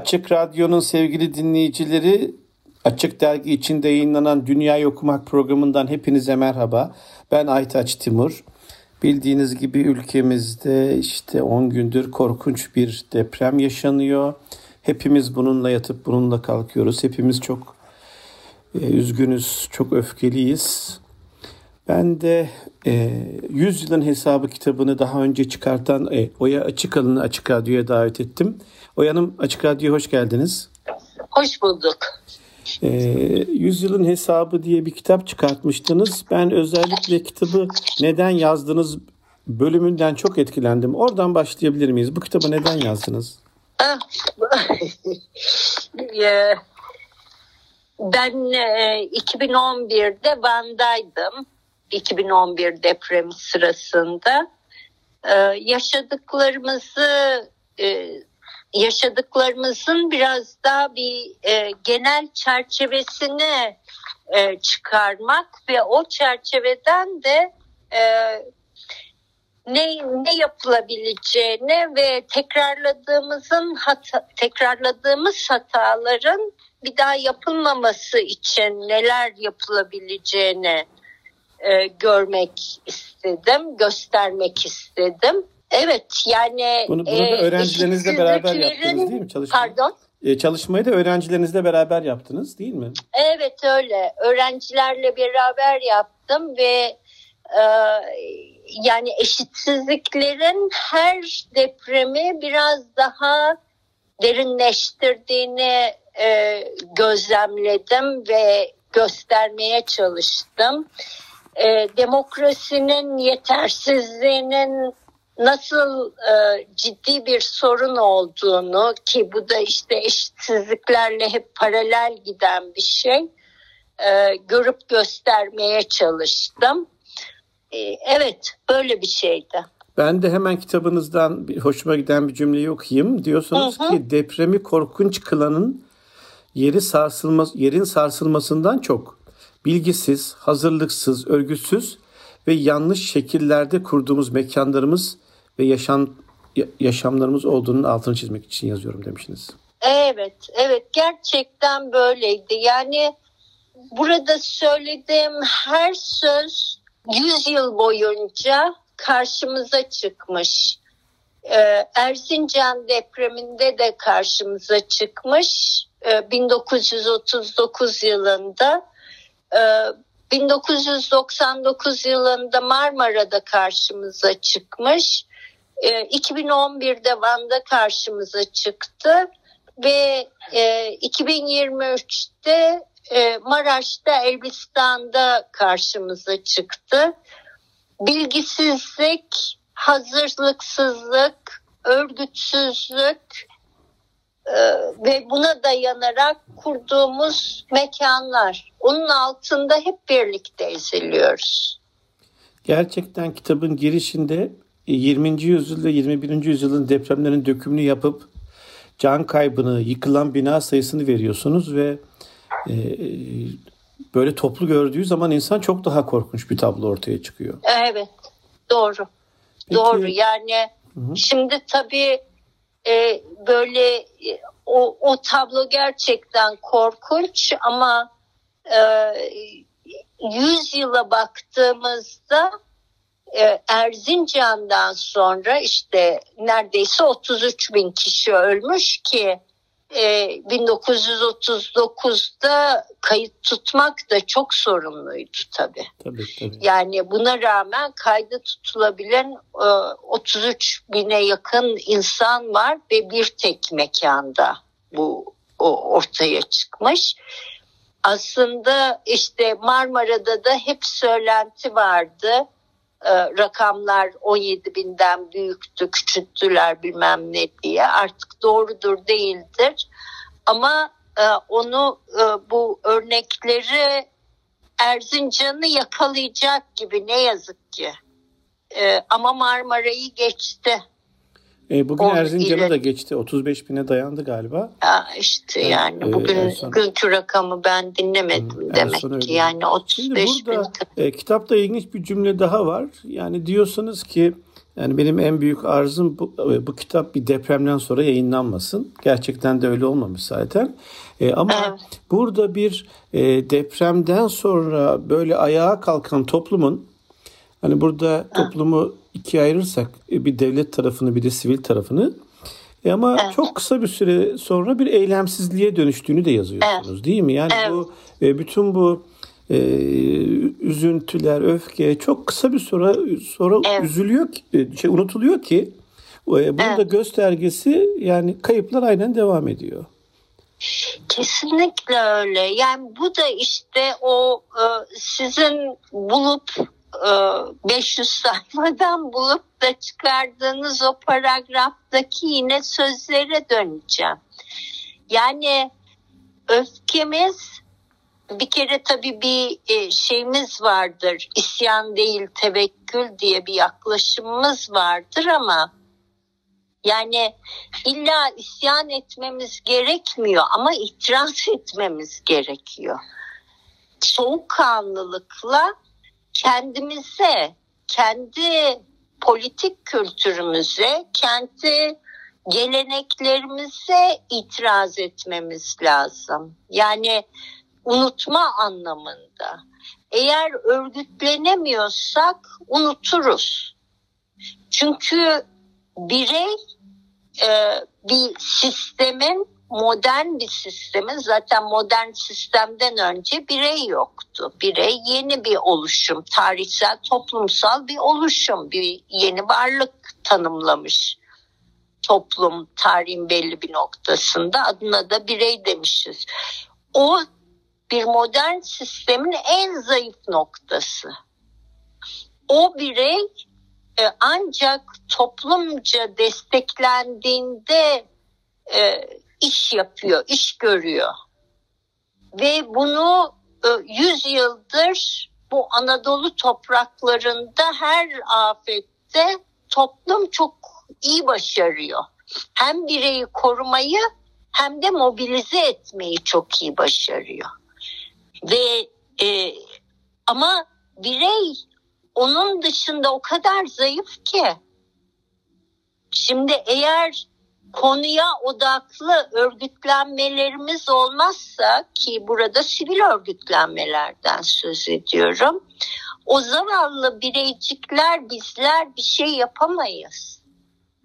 Açık Radyo'nun sevgili dinleyicileri, Açık Dergi içinde yayınlanan Dünyayı Okumak programından hepinize merhaba. Ben Aytaç Timur. Bildiğiniz gibi ülkemizde işte 10 gündür korkunç bir deprem yaşanıyor. Hepimiz bununla yatıp bununla kalkıyoruz. Hepimiz çok e, üzgünüz, çok öfkeliyiz. Ben de e, 100 yılın hesabı kitabını daha önce çıkartan e, Oya Açıkalın'ı Açık Radyo'ya davet ettim. Oya Hanım Açık Radyo'ya hoş geldiniz. Hoş bulduk. E, 100 yılın hesabı diye bir kitap çıkartmıştınız. Ben özellikle kitabı neden yazdınız bölümünden çok etkilendim. Oradan başlayabilir miyiz? Bu kitabı neden yazdınız? Ah, e, ben 2011'de Van'daydım. 2011 depremi sırasında e, yaşadıklarımızı e, yaşadıklarımızın biraz daha bir genel çerçevesini çıkarmak ve o çerçeveden de ne ne yapılabileceğini ve tekrarladığımızın hata, tekrarladığımız hataların bir daha yapılmaması için neler yapılabileceğini e, görmek istedim, göstermek istedim. Evet yani bunu, bunu da e, öğrencilerinizle beraber yaptınız değil mi çalışmayı? Pardon. E, çalışmayı da öğrencilerinizle beraber yaptınız değil mi? Evet öyle. Öğrencilerle beraber yaptım ve e, yani eşitsizliklerin her depremi biraz daha derinleştirdiğini e, gözlemledim ve göstermeye çalıştım. E, demokrasinin yetersizliğinin nasıl e, ciddi bir sorun olduğunu ki bu da işte eşitsizliklerle hep paralel giden bir şey e, görüp göstermeye çalıştım. Ee, evet böyle bir şeydi. Ben de hemen kitabınızdan bir hoşuma giden bir cümleyi okuyayım. Diyorsunuz hı hı. ki depremi korkunç kılanın yeri sarsılmaz, yerin sarsılmasından çok bilgisiz, hazırlıksız, örgütsüz ve yanlış şekillerde kurduğumuz mekanlarımız ve yaşam yaşamlarımız olduğunun altını çizmek için yazıyorum demişsiniz. Evet, evet gerçekten böyleydi. Yani burada söylediğim her söz 100 yıl boyunca karşımıza çıkmış. Ee, Erzincan depreminde de karşımıza çıkmış. Ee, 1939 yılında. Ee, 1999 yılında Marmara'da karşımıza çıkmış. Ee, 2011'de Van'da karşımıza çıktı ve e, 2023'te e, Maraş'ta, Elbistan'da karşımıza çıktı. Bilgisizlik, hazırlıksızlık, örgütsüzlük e, ve buna dayanarak kurduğumuz mekanlar. Onun altında hep birlikte eziliyoruz. Gerçekten kitabın girişinde 20. yüzyılda 21. yüzyılın depremlerinin dökümünü yapıp can kaybını, yıkılan bina sayısını veriyorsunuz ve e, böyle toplu gördüğü zaman insan çok daha korkunç bir tablo ortaya çıkıyor. Evet doğru. Peki, doğru yani hı. şimdi tabii e, böyle e, o, o tablo gerçekten korkunç ama e, 100 yıla baktığımızda Erzincan'dan sonra işte neredeyse 33 bin kişi ölmüş ki 1939'da e, kayıt tutmak da çok sorunluydu tabii. Tabii, tabii. Yani buna rağmen kayda tutulabilen 33 e, bine yakın insan var ve bir tek mekanda bu ortaya çıkmış. aslında işte Marmara'da da hep söylenti vardı. Ee, rakamlar 17 binden büyüktü, küçülttüler bilmem ne diye. Artık doğrudur değildir. Ama e, onu e, bu örnekleri Erzincan'ı yakalayacak gibi ne yazık ki. E, ama Marmara'yı geçti. E, bugün Erzincan'a da geçti. 35 bine dayandı galiba. Ya işte yani e, bugün e, son... günkü rakamı ben dinlemedim Hı, demek ki. Yani 35 Şimdi burada bin... e, kitapta ilginç bir cümle daha var. Yani diyorsunuz ki yani benim en büyük arzum bu, e, bu kitap bir depremden sonra yayınlanmasın. Gerçekten de öyle olmamış zaten. E, ama evet. burada bir e, depremden sonra böyle ayağa kalkan toplumun hani burada toplumu ikiye ayırırsak e, bir devlet tarafını bir de sivil tarafını e ama evet. çok kısa bir süre sonra bir eylemsizliğe dönüştüğünü de yazıyorsunuz evet. değil mi? Yani evet. bu e, bütün bu e, üzüntüler, öfke çok kısa bir sonra sonra evet. üzülüyor şey unutuluyor ki bunun evet. da göstergesi yani kayıplar aynen devam ediyor. Kesinlikle öyle. Yani bu da işte o sizin bulup 500 e, sayfadan bulup da çıkardığınız o paragraftaki yine sözlere döneceğim. Yani öfkemiz bir kere tabii bir e, şeyimiz vardır. İsyan değil tevekkül diye bir yaklaşımımız vardır ama yani illa isyan etmemiz gerekmiyor ama itiraz etmemiz gerekiyor. Soğukkanlılıkla kendimize, kendi politik kültürümüze, kendi geleneklerimize itiraz etmemiz lazım. Yani unutma anlamında. Eğer örgütlenemiyorsak unuturuz. Çünkü birey e, bir sistemin modern bir sistemin zaten modern sistemden önce birey yoktu. Birey yeni bir oluşum, tarihsel, toplumsal bir oluşum, bir yeni varlık tanımlamış toplum tarihin belli bir noktasında adına da birey demişiz. O bir modern sistemin en zayıf noktası. O birey e, ancak toplumca desteklendiğinde e, iş yapıyor, iş görüyor. Ve bunu e, 100 yıldır bu Anadolu topraklarında her afette toplum çok iyi başarıyor. Hem bireyi korumayı hem de mobilize etmeyi çok iyi başarıyor. Ve e, ama birey onun dışında o kadar zayıf ki. Şimdi eğer konuya odaklı örgütlenmelerimiz olmazsa ki burada sivil örgütlenmelerden söz ediyorum. O zavallı bireycikler bizler bir şey yapamayız.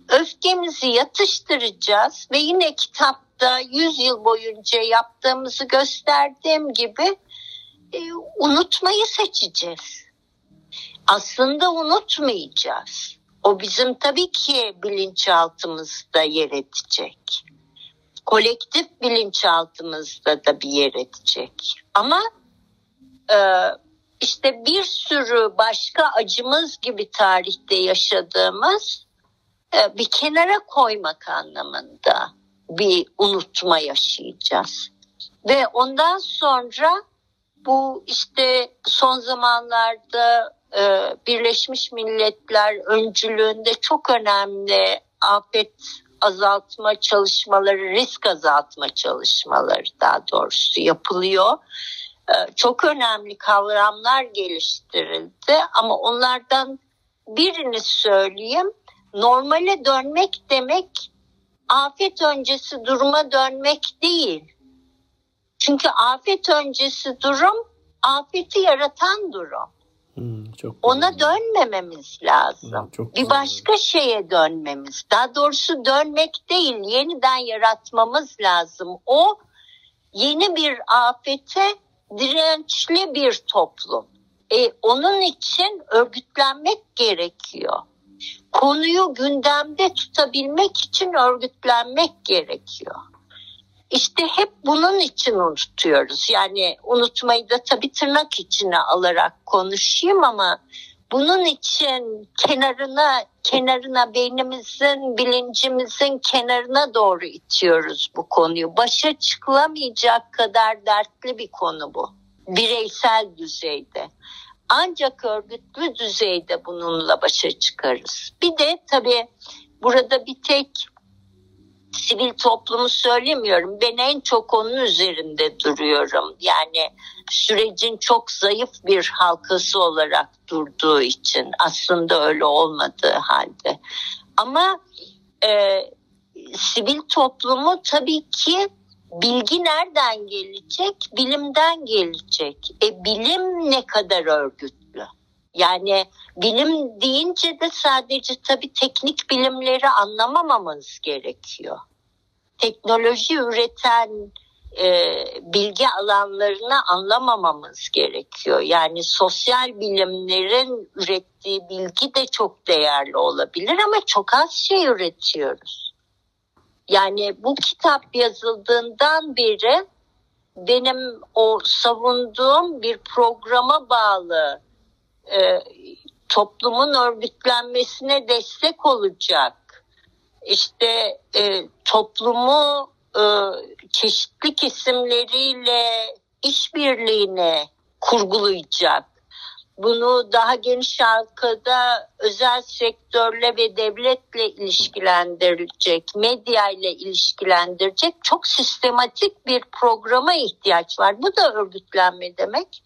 Öfkemizi yatıştıracağız ve yine kitapta 100 yıl boyunca yaptığımızı gösterdiğim gibi e, unutmayı seçeceğiz. Aslında unutmayacağız. O bizim tabii ki bilinçaltımızda yer edecek. Kolektif bilinçaltımızda da bir yer edecek. Ama e, işte bir sürü başka acımız gibi tarihte yaşadığımız e, bir kenara koymak anlamında bir unutma yaşayacağız. Ve ondan sonra bu işte son zamanlarda Birleşmiş Milletler öncülüğünde çok önemli afet azaltma çalışmaları, risk azaltma çalışmaları daha doğrusu yapılıyor. E, çok önemli kavramlar geliştirildi ama onlardan birini söyleyeyim. Normale dönmek demek afet öncesi duruma dönmek değil. Çünkü afet öncesi durum afeti yaratan durum. Hmm, çok Ona güzel. dönmememiz lazım. Hmm, çok bir başka şeye dönmemiz. Daha doğrusu dönmek değil, yeniden yaratmamız lazım. O yeni bir afete dirençli bir toplum. E, onun için örgütlenmek gerekiyor. Konuyu gündemde tutabilmek için örgütlenmek gerekiyor. İşte hep bunun için unutuyoruz. Yani unutmayı da tabii tırnak içine alarak konuşayım ama bunun için kenarına kenarına beynimizin bilincimizin kenarına doğru itiyoruz bu konuyu. Başa çıkılamayacak kadar dertli bir konu bu. Bireysel düzeyde. Ancak örgütlü düzeyde bununla başa çıkarız. Bir de tabii burada bir tek sivil toplumu söylemiyorum. Ben en çok onun üzerinde duruyorum. Yani sürecin çok zayıf bir halkası olarak durduğu için aslında öyle olmadığı halde. Ama e, sivil toplumu tabii ki bilgi nereden gelecek? Bilimden gelecek. E, bilim ne kadar örgütlü? Yani bilim deyince de sadece tabii teknik bilimleri anlamamamız gerekiyor. Teknoloji üreten e, bilgi alanlarını anlamamamız gerekiyor. Yani sosyal bilimlerin ürettiği bilgi de çok değerli olabilir ama çok az şey üretiyoruz. Yani bu kitap yazıldığından beri benim o savunduğum bir programa bağlı e, toplumun örgütlenmesine destek olacak. İşte e, toplumu e, çeşitli kesimleriyle işbirliğine kurgulayacak. Bunu daha geniş halkada özel sektörle ve devletle ilişkilendirecek, medya ile ilişkilendirecek çok sistematik bir programa ihtiyaç var. Bu da örgütlenme demek.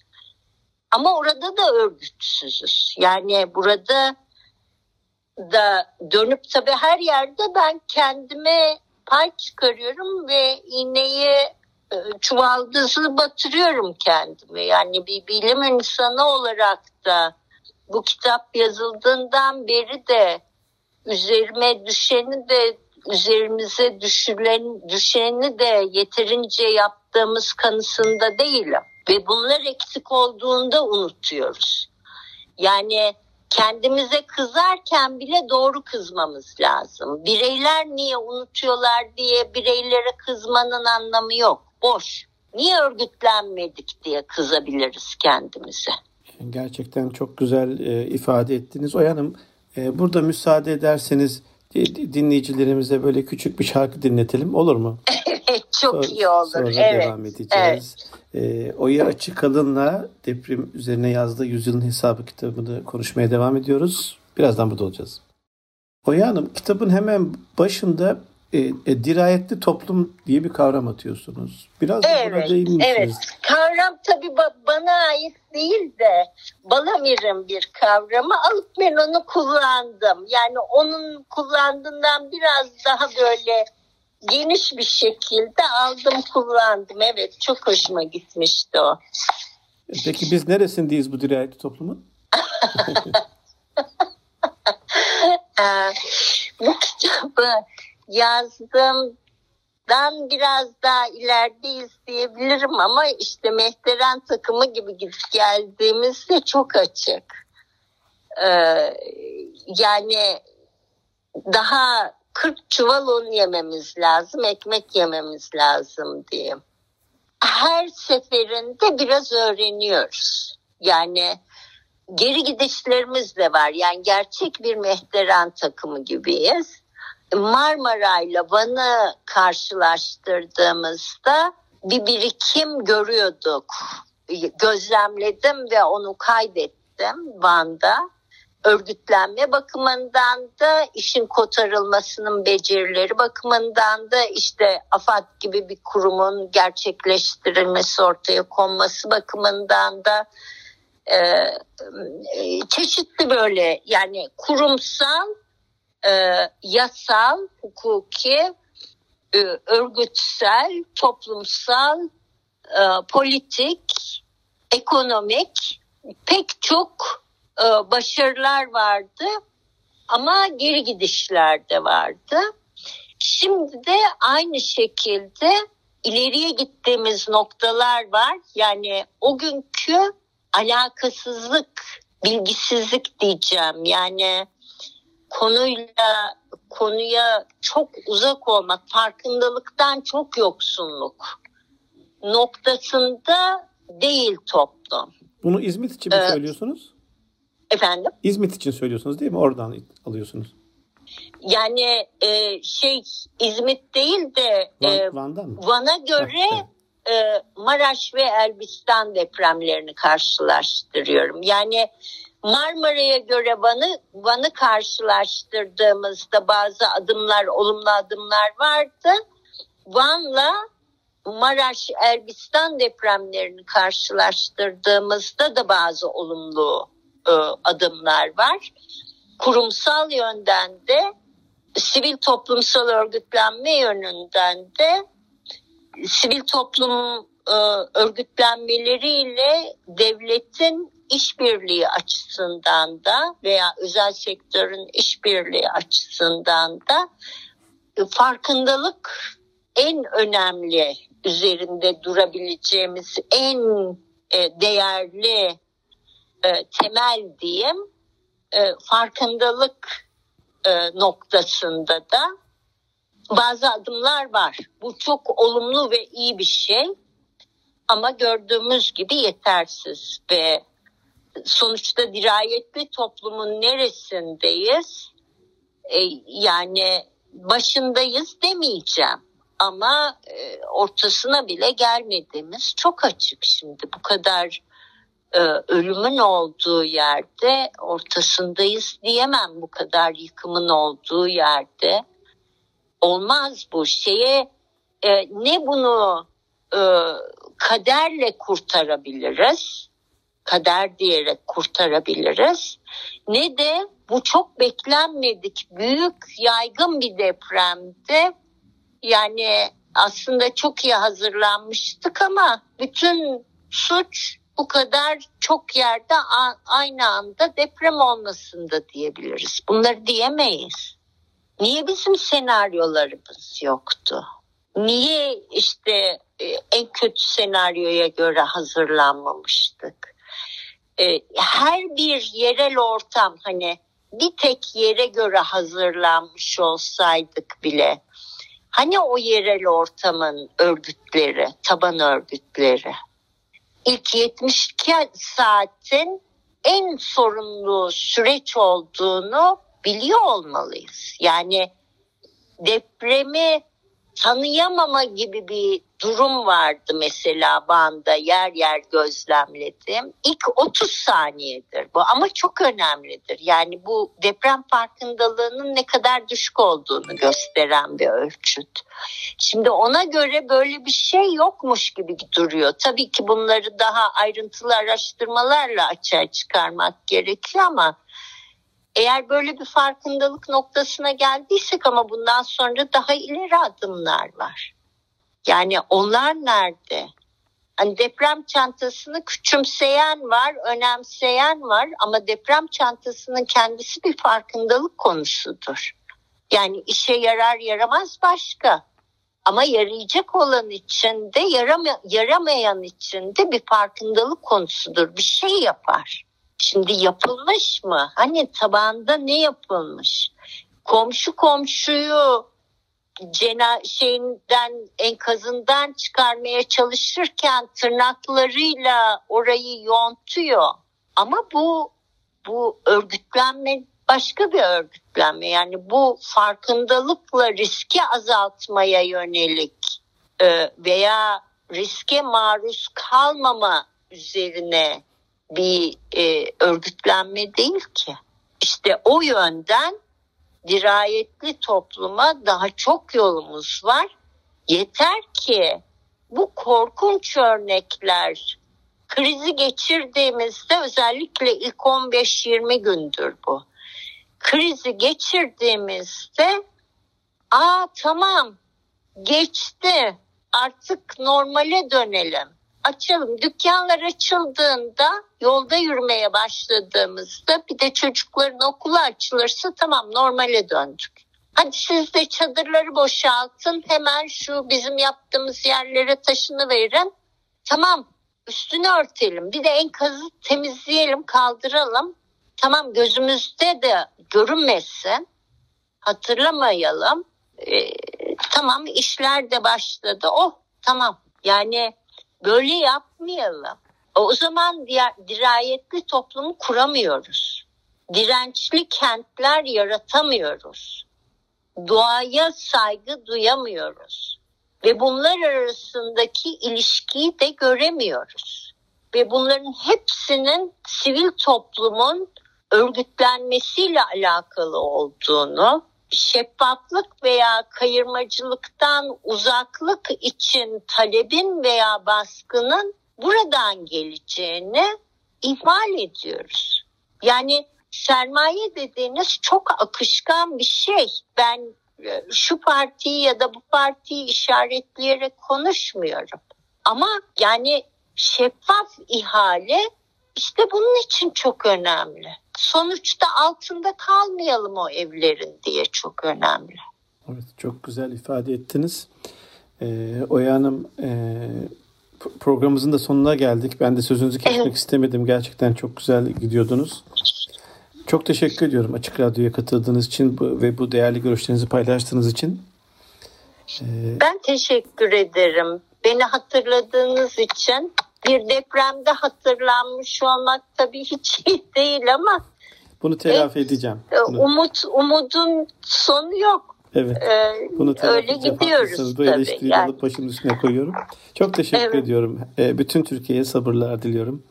Ama orada da örgütsüzüz. Yani burada da dönüp tabii her yerde ben kendime pay çıkarıyorum ve iğneyi e, çuvaldızı batırıyorum kendimi. Yani bir bilim insanı olarak da bu kitap yazıldığından beri de üzerime düşeni de üzerimize düşülen, düşeni de yeterince yaptığımız kanısında değilim. Ve bunlar eksik olduğunda unutuyoruz. Yani kendimize kızarken bile doğru kızmamız lazım. Bireyler niye unutuyorlar diye bireylere kızmanın anlamı yok. Boş. Niye örgütlenmedik diye kızabiliriz kendimize. Gerçekten çok güzel e, ifade ettiniz. Oyanım e, burada müsaade ederseniz dinleyicilerimize böyle küçük bir şarkı dinletelim olur mu? çok sonra, iyi olur. Sonra evet. devam edeceğiz. Evet. E, Oya Açık Alın'la deprem üzerine yazdığı Yüzyılın Hesabı kitabını konuşmaya devam ediyoruz. Birazdan burada olacağız. Oya Hanım kitabın hemen başında e, e, dirayetli toplum diye bir kavram atıyorsunuz. Biraz evet, buna değinir misiniz? Evet. Kavram tabii ba- bana ait değil de Balamir'in bir kavramı alıp ben onu kullandım. Yani onun kullandığından biraz daha böyle geniş bir şekilde aldım kullandım. Evet çok hoşuma gitmişti o. Peki biz neresindeyiz bu dirayetli toplumun? Ee, bu kitabı yazdığımdan biraz daha ilerideyiz diyebilirim ama işte Mehteren takımı gibi gidip geldiğimizde çok açık. Ee, yani daha 40 çuval un yememiz lazım, ekmek yememiz lazım diyeyim. Her seferinde biraz öğreniyoruz. Yani geri gidişlerimiz de var. Yani gerçek bir mehteran takımı gibiyiz. Marmara ile Van'ı karşılaştırdığımızda bir birikim görüyorduk. Gözlemledim ve onu kaydettim Van'da. Örgütlenme bakımından da işin kotarılmasının becerileri bakımından da işte AFAD gibi bir kurumun gerçekleştirilmesi ortaya konması bakımından da e, e çeşitli böyle yani kurumsal e, yasal, hukuki, e, örgütsel, toplumsal, e, politik, ekonomik pek çok e, başarılar vardı ama geri gidişler de vardı. Şimdi de aynı şekilde ileriye gittiğimiz noktalar var. Yani o günkü alakasızlık, bilgisizlik diyeceğim. Yani konuyla konuya çok uzak olmak, farkındalıktan çok yoksunluk noktasında değil toplum. Bunu İzmit için mi evet. söylüyorsunuz? Efendim? İzmit için söylüyorsunuz değil mi? Oradan alıyorsunuz. Yani e, şey İzmit değil de Van, e, mı? Van'a göre e, Maraş ve Elbistan depremlerini karşılaştırıyorum. Yani Marmara'ya göre Van'ı Van'ı karşılaştırdığımızda bazı adımlar, olumlu adımlar vardı. Van'la Maraş Elbistan depremlerini karşılaştırdığımızda da bazı olumlu e, adımlar var. Kurumsal yönden de sivil toplumsal örgütlenme yönünden de sivil toplum e, örgütlenmeleriyle devletin işbirliği açısından da veya özel sektörün işbirliği açısından da e, farkındalık en önemli üzerinde durabileceğimiz en e, değerli e, temel diyeyim farkındalık noktasında da bazı adımlar var. Bu çok olumlu ve iyi bir şey ama gördüğümüz gibi yetersiz ve sonuçta dirayetli toplumun neresindeyiz? E, yani başındayız demeyeceğim. Ama e, ortasına bile gelmediğimiz çok açık şimdi. Bu kadar e, ölümün olduğu yerde ortasındayız diyemem. Bu kadar yıkımın olduğu yerde olmaz bu şeye. E, ne bunu e, kaderle kurtarabiliriz kader diyerek kurtarabiliriz ne de bu çok beklenmedik büyük yaygın bir depremde yani aslında çok iyi hazırlanmıştık ama bütün suç bu kadar çok yerde aynı anda deprem olmasında diyebiliriz. Bunları diyemeyiz. Niye bizim senaryolarımız yoktu? Niye işte e, en kötü senaryoya göre hazırlanmamıştık? E, her bir yerel ortam hani bir tek yere göre hazırlanmış olsaydık bile hani o yerel ortamın örgütleri, taban örgütleri ilk 72 saatin en sorumlu süreç olduğunu biliyor olmalıyız. Yani depremi tanıyamama gibi bir durum vardı mesela Van'da yer yer gözlemledim. İlk 30 saniyedir bu ama çok önemlidir. Yani bu deprem farkındalığının ne kadar düşük olduğunu gösteren bir ölçüt. Şimdi ona göre böyle bir şey yokmuş gibi duruyor. Tabii ki bunları daha ayrıntılı araştırmalarla açığa çıkarmak gerekiyor ama eğer böyle bir farkındalık noktasına geldiysek ama bundan sonra daha ileri adımlar var. Yani onlar nerede? Hani deprem çantasını küçümseyen var, önemseyen var ama deprem çantasının kendisi bir farkındalık konusudur. Yani işe yarar yaramaz başka. Ama yarayacak olan içinde, yarama, yaramayan içinde bir farkındalık konusudur. Bir şey yapar. Şimdi yapılmış mı? Hani tabanda ne yapılmış? Komşu komşuyu cena şeyinden enkazından çıkarmaya çalışırken tırnaklarıyla orayı yontuyor. Ama bu bu örgütlenme başka bir örgütlenme. Yani bu farkındalıkla riski azaltmaya yönelik e, veya riske maruz kalmama üzerine bir e, örgütlenme değil ki. İşte o yönden dirayetli topluma daha çok yolumuz var. Yeter ki bu korkunç örnekler krizi geçirdiğimizde özellikle ilk 15-20 gündür bu. Krizi geçirdiğimizde aa tamam geçti artık normale dönelim açalım. Dükkanlar açıldığında yolda yürümeye başladığımızda bir de çocukların okulu açılırsa tamam normale döndük. Hadi siz de çadırları boşaltın hemen şu bizim yaptığımız yerlere taşını verin. Tamam üstünü örtelim bir de enkazı temizleyelim kaldıralım. tamam gözümüzde de görünmesin, hatırlamayalım. E, tamam işler de başladı. Oh tamam yani böyle yapmayalım. O zaman dirayetli toplum kuramıyoruz. Dirençli kentler yaratamıyoruz. Doğaya saygı duyamıyoruz. Ve bunlar arasındaki ilişkiyi de göremiyoruz. Ve bunların hepsinin sivil toplumun örgütlenmesiyle alakalı olduğunu, şeffaflık veya kayırmacılıktan uzaklık için talebin veya baskının buradan geleceğini ihmal ediyoruz. Yani sermaye dediğiniz çok akışkan bir şey. Ben e, şu partiyi ya da bu partiyi işaretleyerek konuşmuyorum. Ama yani şeffaf ihale işte bunun için çok önemli. Sonuçta altında kalmayalım o evlerin diye çok önemli. Evet, çok güzel ifade ettiniz. Ee, Oya Hanım e, programımızın da sonuna geldik. Ben de sözünüzü kesmek evet. istemedim. Gerçekten çok güzel gidiyordunuz. Çok teşekkür ediyorum Açık Radyo'ya katıldığınız için ve bu değerli görüşlerinizi paylaştığınız için. Ee... Ben teşekkür ederim. Beni hatırladığınız için bir depremde hatırlanmış olmak tabii hiç iyi değil ama bunu telafi evet, edeceğim. Bunu. Umut umudun sonu yok. Evet. Ee, bunu öyle gidiyoruz Bu eleştiriyi yani. alıp başımın üstüne koyuyorum. Çok teşekkür evet. ediyorum. Ee, bütün Türkiye'ye sabırlar diliyorum.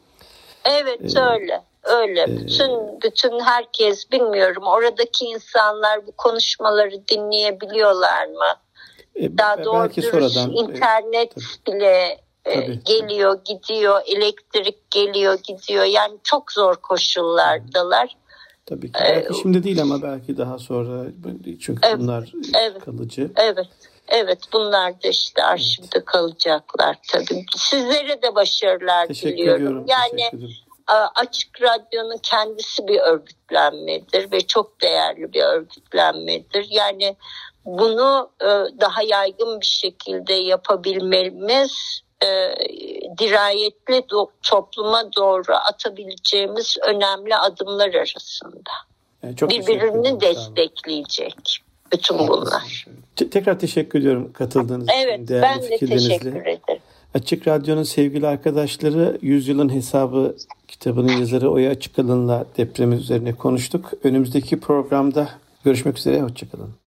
Evet ee, öyle. Öyle. Ee, bütün bütün herkes bilmiyorum. Oradaki insanlar bu konuşmaları dinleyebiliyorlar mı? E, Daha doğru sonradan, internet e, bile Tabii. geliyor gidiyor elektrik geliyor gidiyor yani çok zor koşullardalar. Tabii ki. Belki ee, şimdi değil ama belki daha sonra çünkü evet, bunlar evet, kalıcı. Evet. Evet bunlar da işte arşivde evet. kalacaklar tabii. Sizlere de başarılar teşekkür diliyorum. Ediyorum, yani Açık Radyo'nun kendisi bir örgütlenmedir ve çok değerli bir örgütlenmedir. Yani bunu e, daha yaygın bir şekilde yapabilmemiz e, dirayetli do- topluma doğru atabileceğimiz önemli adımlar arasında. Yani çok Birbirini destekleyecek bütün bunlar. Tekrar teşekkür ediyorum katıldığınız için. Evet ben de teşekkür ederim. Açık Radyo'nun sevgili arkadaşları Yüzyılın Hesabı kitabının yazarı Oya Açıkalın'la depremi üzerine konuştuk. Önümüzdeki programda görüşmek üzere. Hoşçakalın.